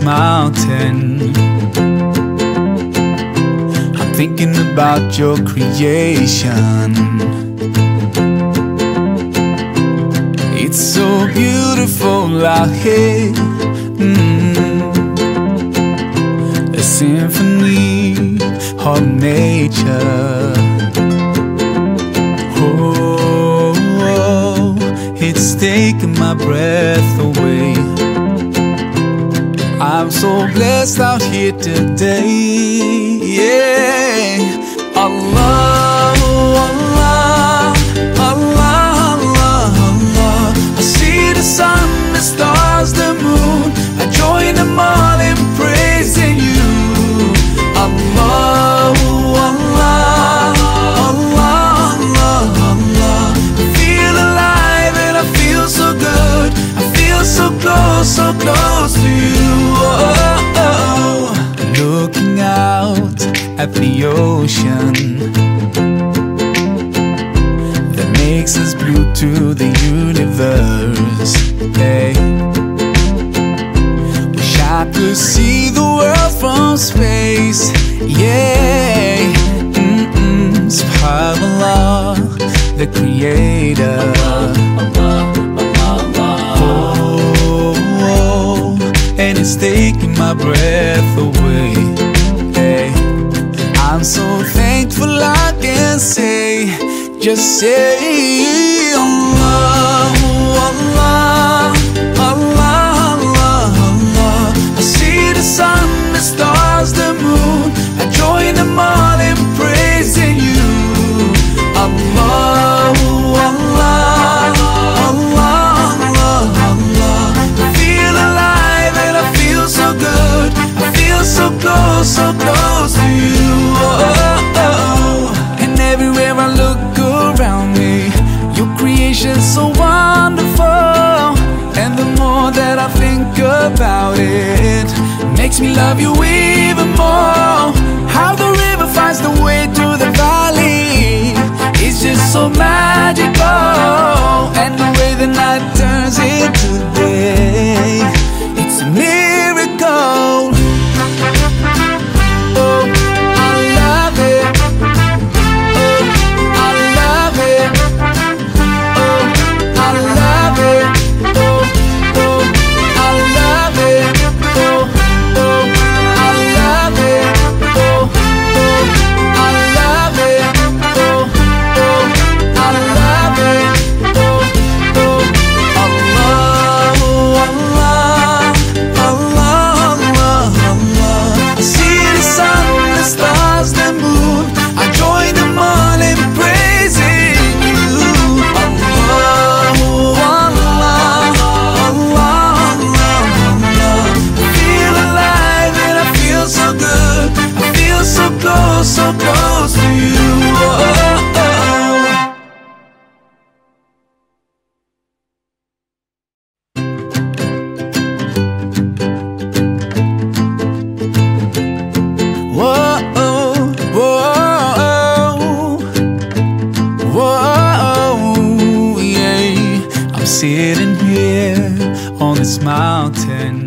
mountain. I'm thinking about your creation. It's so beautiful out here. Mm. A symphony of nature. Oh, it's taking my breath away. I'm so blessed out here today. Ya, Allah. at the ocean that makes us blue to the universe. Hey. Wish I could see the world from space. Yeah, mm-mm, subhanallah, the creator. Oh, oh, oh, and it's taking my breath. I'm so thankful I can say, just say. about it. Makes me love you even more. sitting here on this mountain.